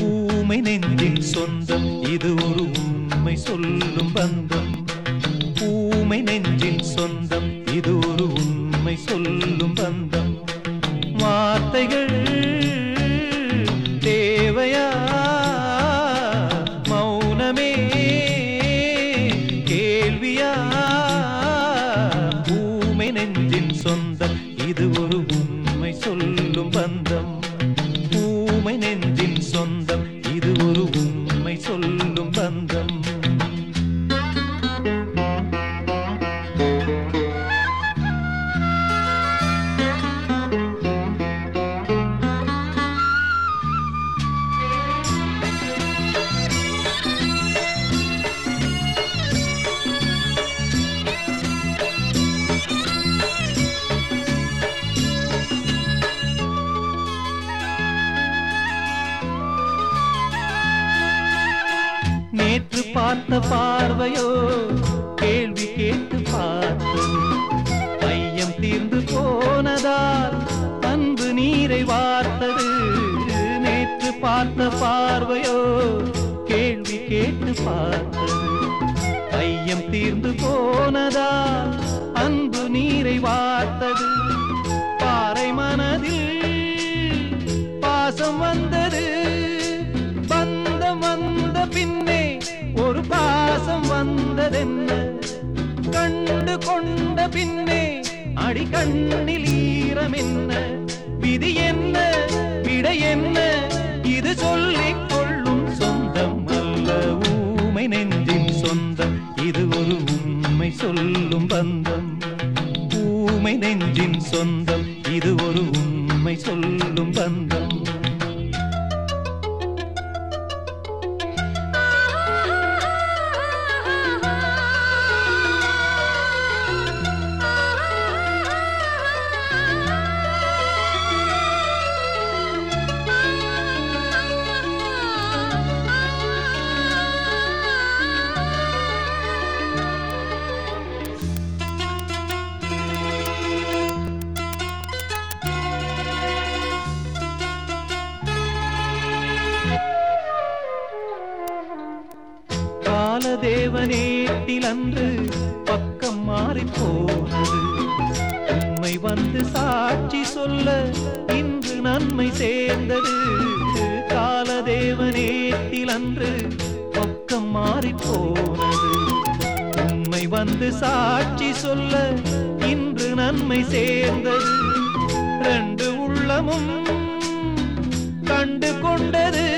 ஊமை நெஞ்சின் சொந்தம் இது ஒரு உண்மை சொல்லும் பந்தம். பூ ஊமை நெஞ்சின் சொந்தம். இது ஒரு உண்மை சொல்லும் பந்தம். வார்த்தைகள் தேவையா? மௌனமே கேள்வியா? ஊமை நெஞ்சின் சொந்தம். இது ஒரு உண்மை சொல்லும் பந்தம். ஊமை நெஞ்சின் சொந்தம். இது ஒரு உண்மை சொல்லும் பந்தம். நேற்று பார்த்த பார்வையோ கேள்வி கேட்டு பார்த்தது பையம் தீர்ந்து போனதால் அன்பு நீரை வார்த்தது. நேற்று பார்த்த பார்வையோ கேள்வி கேட்டு பார்த்தது பையம் தீர்ந்து போனதால் அன்பு நீரை வார்த்தது. பாறை மனதில் பாசம் வந்தது பாசம் வந்ததென்ன கண்டு கொண்ட பின்னே அடி கண்ணில் ஈரம் என்ன விதி என்ன? விடை என்ன? இது சொல்லிக் கொள்ளும் சொந்தம் அல்ல. ஊமை நெஞ்சின் சொந்தம். இது ஒரு உண்மை சொல்லும் பந்தம். ஊமை நெஞ்சின் சொந்தம். இது ஒரு உண்மை சொல்லும் பந்தம். காலதேவனேட்டில் அன்று பக்கம் மாறி போனது. உண்மை வந்து சாட்சி சொல்ல இன்று நன்மை சேர்ந்தது. காலதேவனேட்டில் அன்று பக்கம் மாறி போனது. உண்மை வந்து சாட்சி சொல்ல இன்று நன்மை சேர்ந்தது. ரெண்டு உள்ளமும் கண்டு கொண்டது.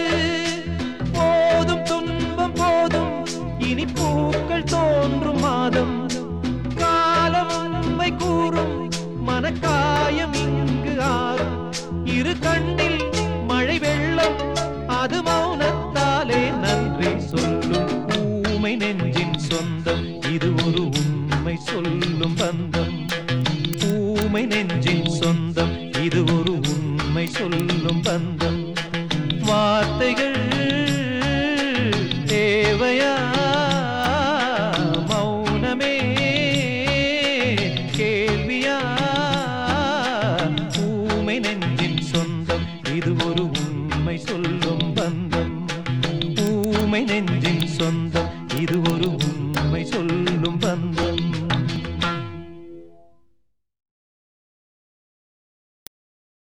காலம் காலம் உண்மை கூறும். மனக்காயம் இங்கு ஆறும். இரு கண்ணில் மழை வெள்ளம். அது மௌனத்தாலே நன்றி சொல்லும். ஊமை நெஞ்சின் சொந்தம். இது ஒரு உண்மை சொல்லும் பந்தம். ஊமை நெஞ்சின் சொந்தம். ஒரு உண்மை சொல்லும்